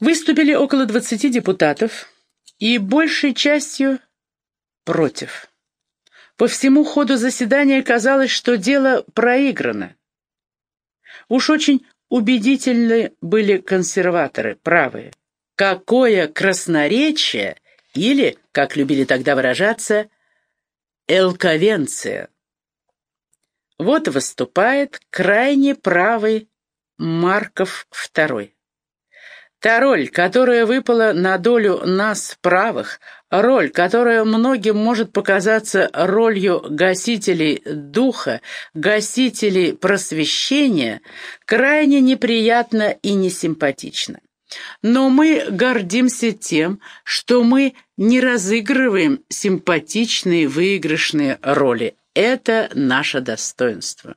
Выступили около 20 депутатов и большей частью против. По всему ходу заседания казалось, что дело проиграно. Уж очень убедительны были консерваторы, правые. Какое красноречие или, как любили тогда выражаться, элковенция. Вот выступает крайне правый Марков II. Та роль, которая выпала на долю нас, правых, роль, которая многим может показаться ролью гасителей духа, гасителей просвещения, крайне неприятна и несимпатична. Но мы гордимся тем, что мы не разыгрываем симпатичные выигрышные роли. Это наше достоинство.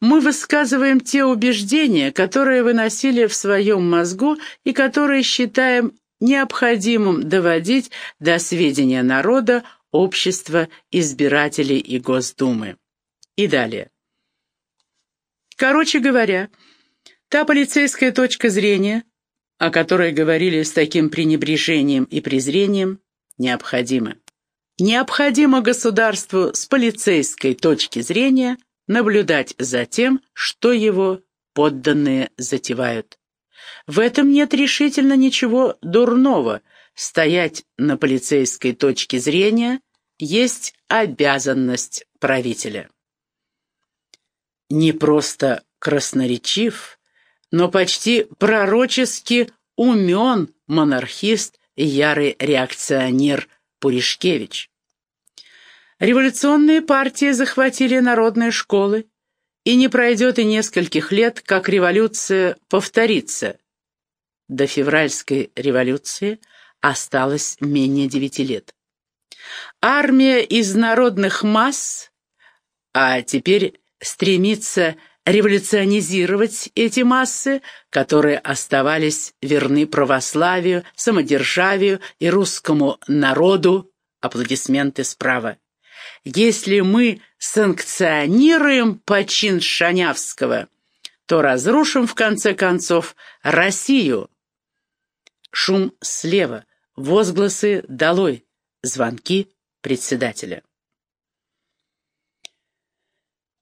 Мы высказываем те убеждения, которые выносили в своем мозгу и которые считаем необходимым доводить до сведения народа, общества, избирателей и Госдумы. И далее. Короче говоря, та полицейская точка зрения, о которой говорили с таким пренебрежением и презрением, необходима. Необходимо государству с полицейской точки зрения – наблюдать за тем, что его подданные затевают. В этом нет решительно ничего дурного. Стоять на полицейской точке зрения есть обязанность правителя. Не просто красноречив, но почти пророчески умен монархист и ярый реакционер Пуришкевич. Революционные партии захватили народные школы, и не пройдет и нескольких лет, как революция повторится. До февральской революции осталось менее девяти лет. Армия из народных масс, а теперь стремится революционизировать эти массы, которые оставались верны православию, самодержавию и русскому народу, аплодисменты справа. Если мы санкционируем почин Шанявского, то разрушим, в конце концов, Россию. Шум слева, возгласы «Долой!», звонки председателя.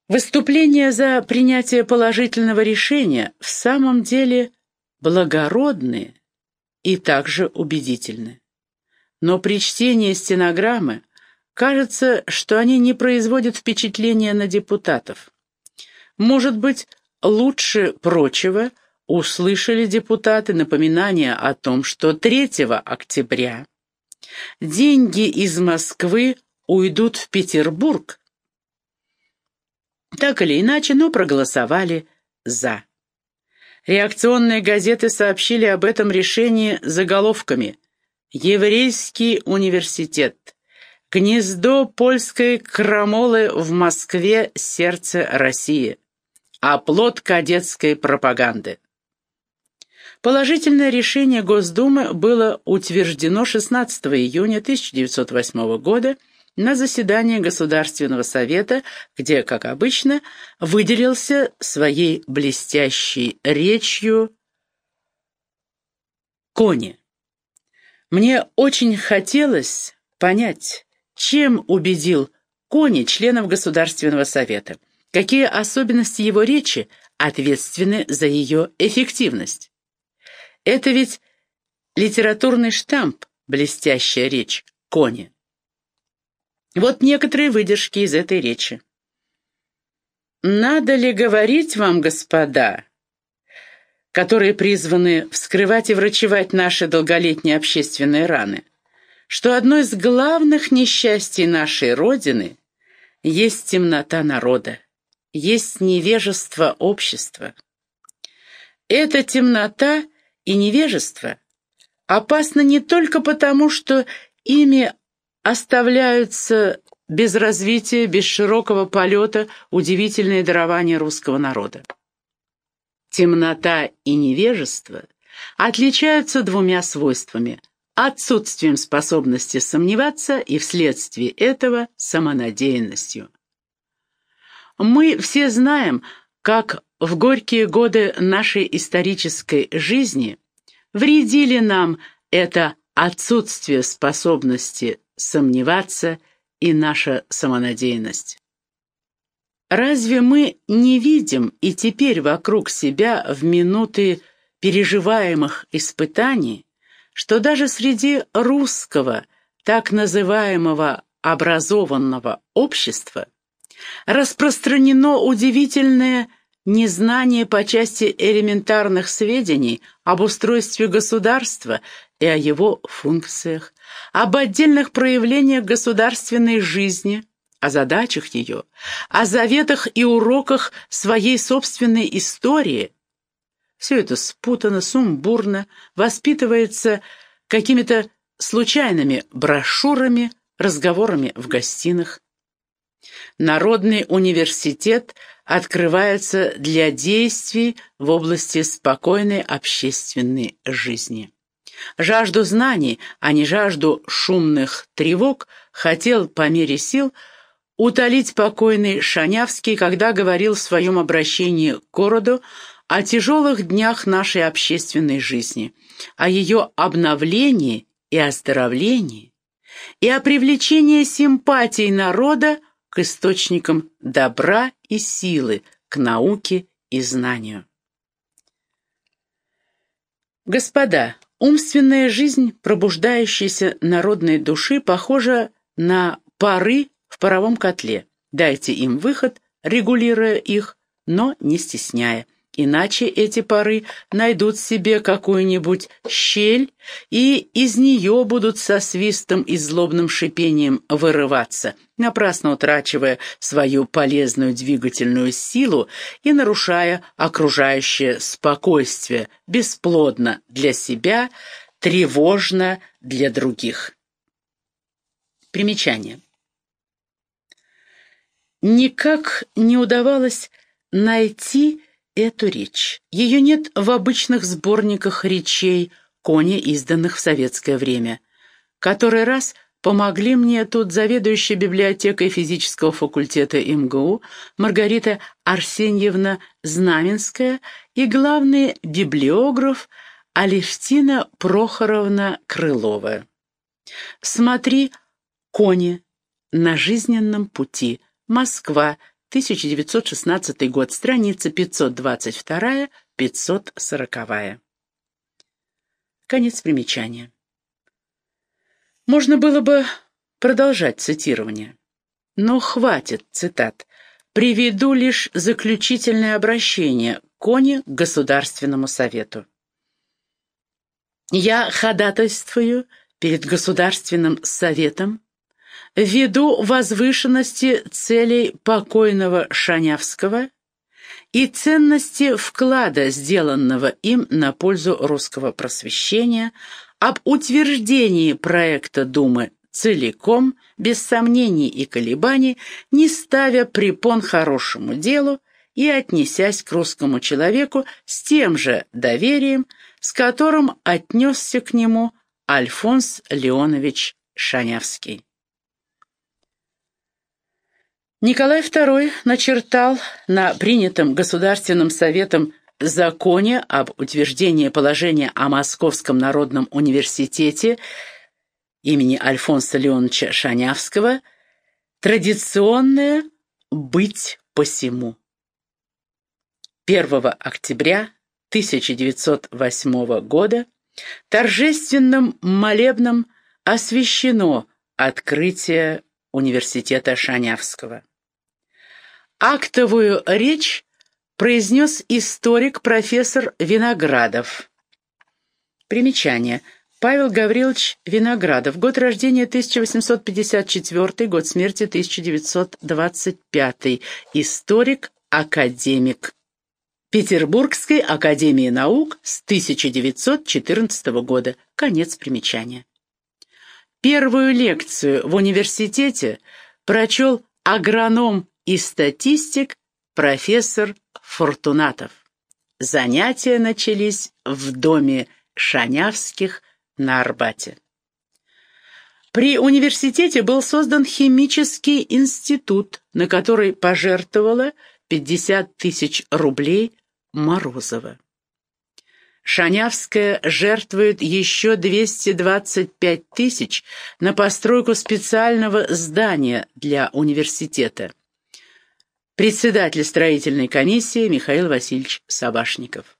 Выступления за принятие положительного решения в самом деле благородные и также убедительны. Но при чтении стенограммы Кажется, что они не производят впечатления на депутатов. Может быть, лучше прочего услышали депутаты напоминание о том, что 3 октября деньги из Москвы уйдут в Петербург. Так или иначе, но проголосовали «за». Реакционные газеты сообщили об этом решении заголовками «Еврейский университет», Гнездо польской крамолы в Москве – сердце России. Оплот кадетской пропаганды. Положительное решение Госдумы было утверждено 16 июня 1908 года на заседании Государственного совета, где, как обычно, выделился своей блестящей речью Кони. Мне очень хотелось понять, чем убедил Кони членов Государственного совета? Какие особенности его речи ответственны за ее эффективность? Это ведь литературный штамп, блестящая речь Кони. Вот некоторые выдержки из этой речи. «Надо ли говорить вам, господа, которые призваны вскрывать и врачевать наши долголетние общественные раны, что одно из главных несчастий нашей Родины есть темнота народа, есть невежество общества. Эта темнота и невежество опасны не только потому, что ими оставляются без развития, без широкого полета удивительные дарования русского народа. Темнота и невежество отличаются двумя свойствами отсутствием способности сомневаться и вследствие этого самонадеянностью. Мы все знаем, как в горькие годы нашей исторической жизни Вредили нам это отсутствие способности сомневаться и наша самонадеянность. Разве мы не видим и теперь вокруг себя в минуты переживаемых испытаний, что даже среди русского, так называемого образованного общества, распространено удивительное незнание по части элементарных сведений об устройстве государства и о его функциях, об отдельных проявлениях государственной жизни, о задачах ее, о заветах и уроках своей собственной истории. Все это спутано, сумбурно, воспитывается какими-то случайными брошюрами, разговорами в гостиных. Народный университет открывается для действий в области спокойной общественной жизни. Жажду знаний, а не жажду шумных тревог, хотел по мере сил утолить покойный Шанявский, когда говорил в своем обращении к городу о тяжелых днях нашей общественной жизни, о ее обновлении и оздоровлении, и о привлечении симпатий народа к источникам добра и силы, к науке и знанию. Господа, умственная жизнь пробуждающейся народной души похожа на пары в паровом котле. Дайте им выход, регулируя их, но не стесняя. Иначе эти пары найдут себе какую-нибудь щель, и из нее будут со свистом и злобным шипением вырываться, напрасно утрачивая свою полезную двигательную силу и нарушая окружающее спокойствие, бесплодно для себя, тревожно для других. Примечание. Никак не удавалось найти эту речь. Ее нет в обычных сборниках речей Кони, изданных в советское время. Который раз помогли мне тут заведующая библиотекой физического факультета МГУ Маргарита Арсеньевна Знаменская и главный библиограф Алевтина Прохоровна Крылова. Смотри «Кони» на жизненном пути. Москва, 1916 год, страница 522-540. Конец примечания. Можно было бы продолжать цитирование. Но хватит цитат. Приведу лишь заключительное обращение Кони к Государственному Совету. Я ходатайствую перед Государственным Советом ввиду возвышенности целей покойного Шанявского и ценности вклада, сделанного им на пользу русского просвещения, об утверждении проекта Думы целиком, без сомнений и колебаний, не ставя препон хорошему делу и отнесясь к русскому человеку с тем же доверием, с которым отнесся к нему Альфонс Леонович Шанявский. Николай II начертал на принятом Государственным Советом законе об утверждении положения о Московском народном университете имени Альфонса Леоновича Шанявского традиционное «быть посему». 1 октября 1908 года торжественным молебном освящено открытие университета Шанявского. Актовую речь произнес историк профессор Виноградов. Примечание. Павел Гаврилович Виноградов. Год рождения 1854, год смерти 1925. Историк, академик. Петербургской академии наук с 1914 года. Конец примечания. Первую лекцию в университете прочел агроном и статистик профессор Фортунатов. Занятия начались в доме Шанявских на Арбате. При университете был создан химический институт, на который пожертвовала 50 тысяч рублей Морозова. Шанявская жертвует еще 225 тысяч на постройку специального здания для университета. Председатель строительной комиссии Михаил Васильевич Сабашников.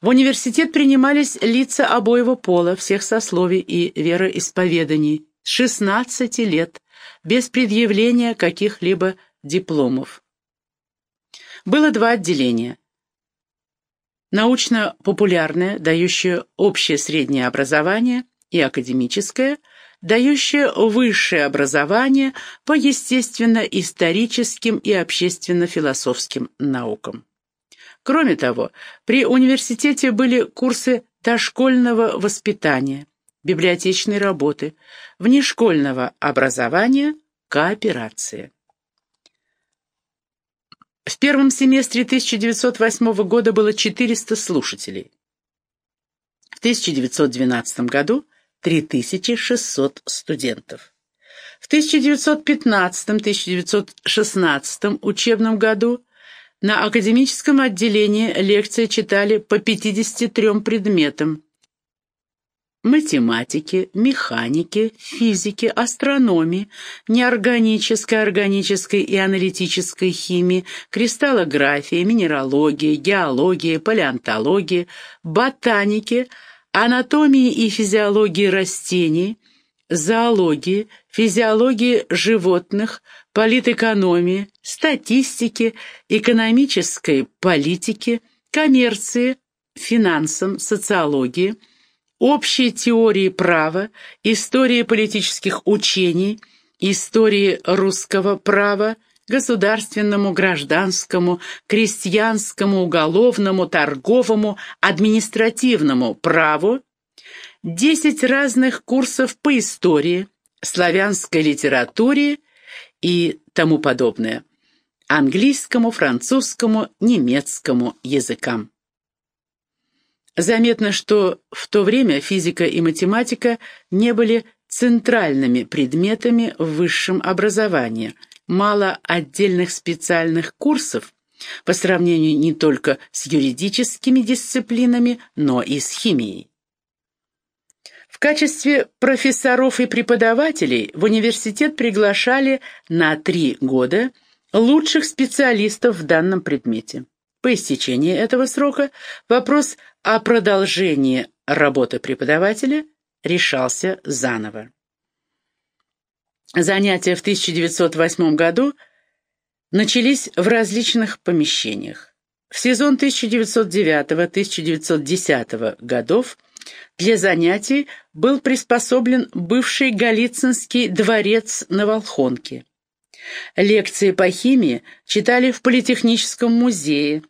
В университет принимались лица обоего пола, всех сословий и вероисповеданий, с 16 лет, без предъявления каких-либо дипломов. Было два отделения. Научно-популярное, дающее общее среднее образование, и академическое, дающее высшее образование по естественно-историческим и общественно-философским наукам. Кроме того, при университете были курсы дошкольного воспитания, библиотечной работы, внешкольного образования, кооперации. В первом семестре 1908 года было 400 слушателей. В 1912 году 3600 студентов. В 1915-1916 учебном году на академическом отделении лекции читали по 53 предметам. Математики, механики, физики, астрономии, неорганической, органической и аналитической химии, кристаллографии, минералогии, геологии, палеонтологии, ботаники, анатомии и физиологии растений, зоологии, физиологии животных, политэкономии, статистики, экономической политики, коммерции, финансам, социологии, общей теории права, истории политических учений, истории русского права, государственному, гражданскому, крестьянскому, уголовному, торговому, административному праву, 10 разных курсов по истории, славянской литературе и тому подобное, английскому, французскому, немецкому языкам. Заметно, что в то время физика и математика не были центральными предметами в высшем образовании, мало отдельных специальных курсов по сравнению не только с юридическими дисциплинами, но и с химией. В качестве профессоров и преподавателей в университет приглашали на три года лучших специалистов в данном предмете. По истечении этого срока вопрос о продолжении работы преподавателя решался заново. Занятия в 1908 году начались в различных помещениях. В сезон 1909-1910 годов для занятий был приспособлен бывший Голицынский дворец на Волхонке. Лекции по химии читали в Политехническом музее.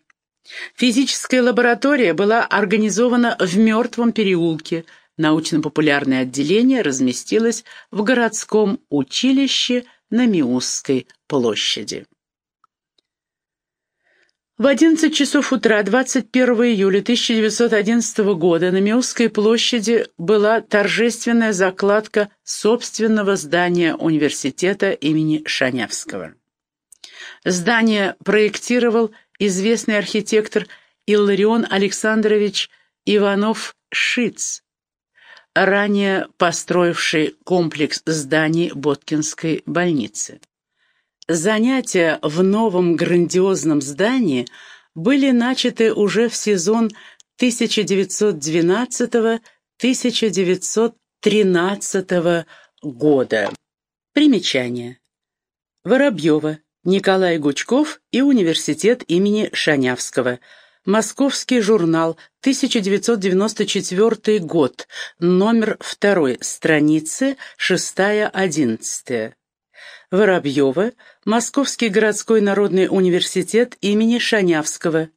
Физическая лаборатория была организована в Мертвом переулке. Научно-популярное отделение разместилось в городском училище на Миусской площади. В 11 часов утра 21 июля 1911 года на Миусской площади была торжественная закладка собственного здания университета имени Шанявского. Здание проектировал известный архитектор Илларион Александрович Иванов-Шиц, ранее построивший комплекс зданий Боткинской больницы. Занятия в новом грандиозном здании были начаты уже в сезон 1912-1913 года. Примечание. Воробьева, Николай Гучков и Университет имени Шанявского. Московский журнал, 1994 год, номер 2, страницы 6-11. Воробьева, Московский городской народный университет имени Шанявского,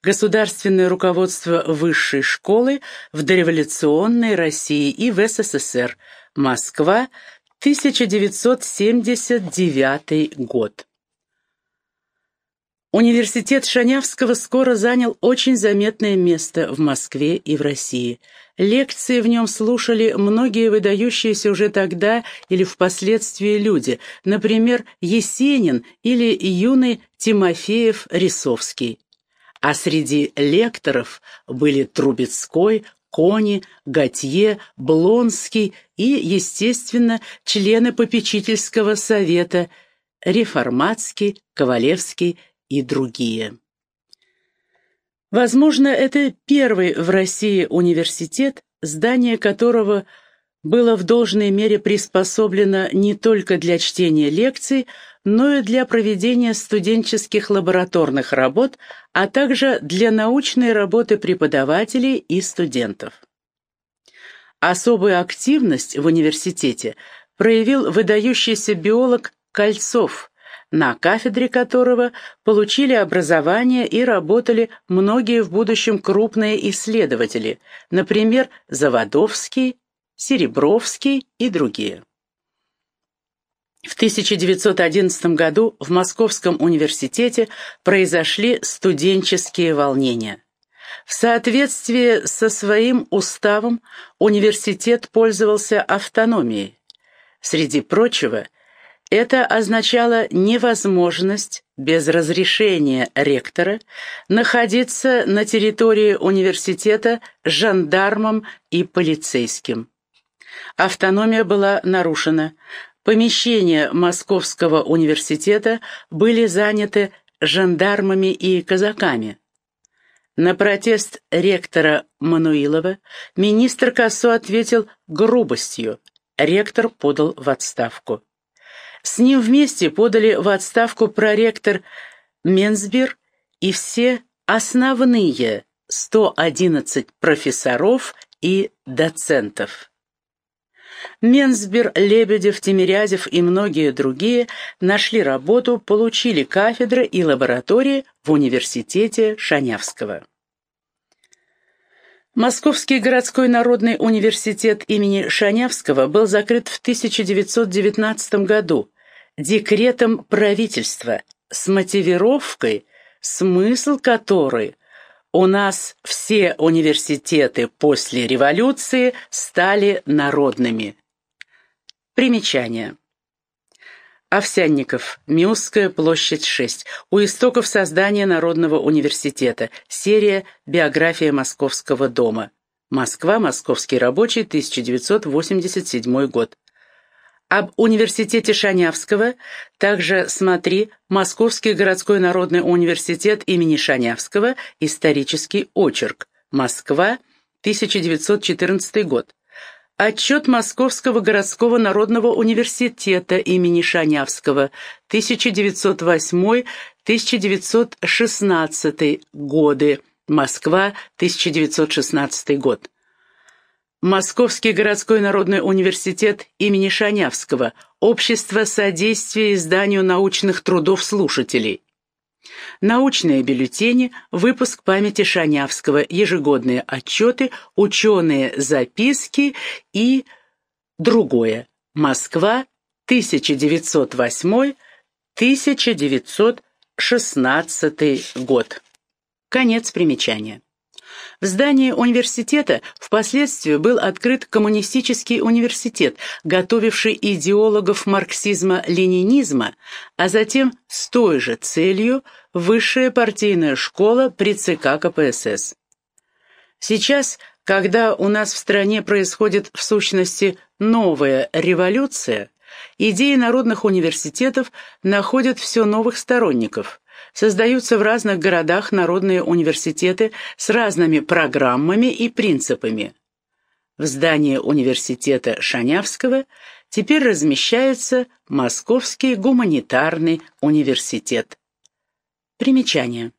государственное руководство высшей школы в дореволюционной России и в СССР, Москва, 1979 год. Университет Шанявского скоро занял очень заметное место в Москве и в России. Лекции в нем слушали многие выдающиеся уже тогда или впоследствии люди, например, Есенин или юный Тимофеев-Рисовский. а среди лекторов были Трубецкой, Кони, Готье, Блонский и, естественно, члены попечительского совета Реформатский, Ковалевский и другие. Возможно, это первый в России университет, здание которого было в должной мере приспособлено не только для чтения лекций, но и для проведения студенческих лабораторных работ, а также для научной работы преподавателей и студентов. Особую активность в университете проявил выдающийся биолог Кольцов, на кафедре которого получили образование и работали многие в будущем крупные исследователи, например, Заводовский, Серебровский и другие. В 1911 году в Московском университете произошли студенческие волнения. В соответствии со своим уставом университет пользовался автономией. Среди прочего, это означало невозможность без разрешения ректора находиться на территории университета жандармом и полицейским. Автономия была нарушена. Помещения Московского университета были заняты жандармами и казаками. На протест ректора Мануилова министр Косо ответил грубостью. Ректор подал в отставку. С ним вместе подали в отставку проректор Менсбер и все основные 111 профессоров и доцентов. Менсбер, Лебедев, Тимирязев и многие другие нашли работу, получили кафедры и лаборатории в университете Шанявского. Московский городской народный университет имени Шанявского был закрыт в 1919 году декретом правительства с мотивировкой, смысл которой у нас все университеты после революции стали народными. Примечание. Овсянников, Миусская площадь 6. У истоков создания Народного университета. Серия «Биография Московского дома». Москва, Московский рабочий, 1987 год. Об университете Шанявского также смотри Московский городской народный университет имени Шанявского, исторический очерк. Москва, 1914 год. Отчет Московского городского народного университета имени Шанявского, 1908-1916 годы. Москва, 1916 год. Московский городской народный университет имени Шанявского, Общество содействия изданию научных трудов слушателей. Научные бюллетени, выпуск памяти Шанявского, ежегодные отчеты, ученые записки и другое. Москва, 1908-1916 год. Конец примечания. В здании университета впоследствии был открыт коммунистический университет, готовивший идеологов марксизма-ленинизма, а затем с той же целью высшая партийная школа при ЦК КПСС. Сейчас, когда у нас в стране происходит в сущности новая революция, идеи народных университетов находят все новых сторонников – Создаются в разных городах народные университеты с разными программами и принципами. В здании университета Шанявского теперь размещается Московский гуманитарный университет. Примечание.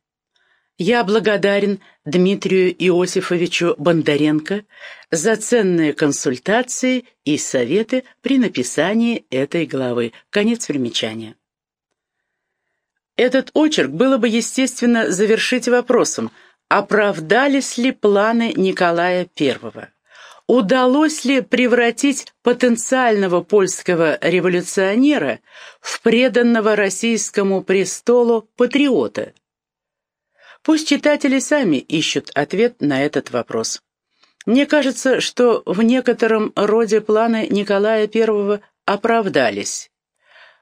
Я благодарен Дмитрию Иосифовичу Бондаренко за ценные консультации и советы при написании этой главы. Конец примечания. Этот очерк было бы естественно завершить вопросом, оправдались ли планы Николая I? Удалось ли превратить потенциального польского революционера в преданного российскому престолу патриота? Пусть читатели сами ищут ответ на этот вопрос. Мне кажется, что в некотором роде планы Николая I оправдались.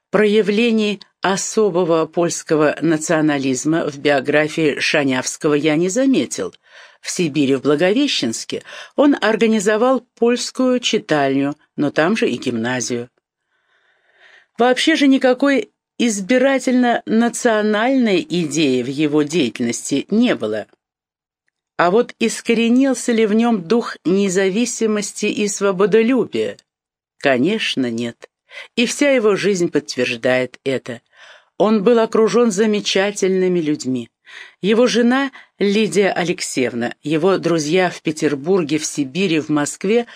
Проявлений особого польского национализма в биографии Шанявского я не заметил. В Сибири, в Благовещенске, он организовал польскую читальню, но там же и гимназию. Вообще же никакой избирательно-национальной идеи в его деятельности не было. А вот искоренился ли в нем дух независимости и свободолюбия? Конечно, нет. И вся его жизнь подтверждает это. Он был окружен замечательными людьми. Его жена Лидия Алексеевна, его друзья в Петербурге, в Сибири, в Москве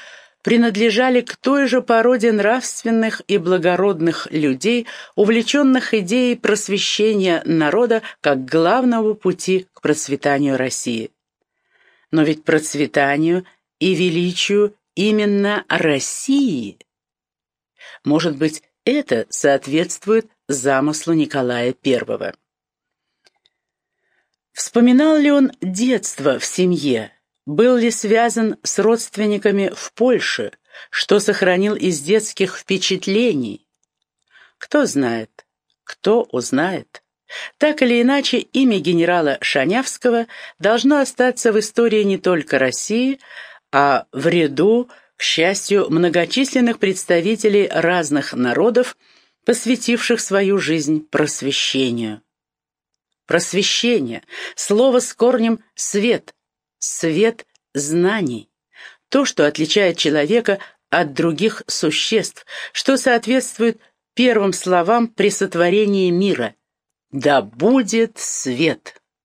принадлежали к той же породе нравственных и благородных людей, увлеченных идеей просвещения народа как главного пути к процветанию России. Но ведь процветанию и величию именно России. Может быть, это соответствует замыслу Николая I. Вспоминал ли он детство в семье? Был ли связан с родственниками в Польше? Что сохранил из детских впечатлений? Кто знает, кто узнает. Так или иначе, имя генерала Шанявского должно остаться в истории не только России, а в ряду, к счастью, многочисленных представителей разных народов, посвятивших свою жизнь просвещению. Просвещение — слово с корнем «свет», свет знаний, то, что отличает человека от других существ, что соответствует первым словам при сотворении мира — «Да будет свет».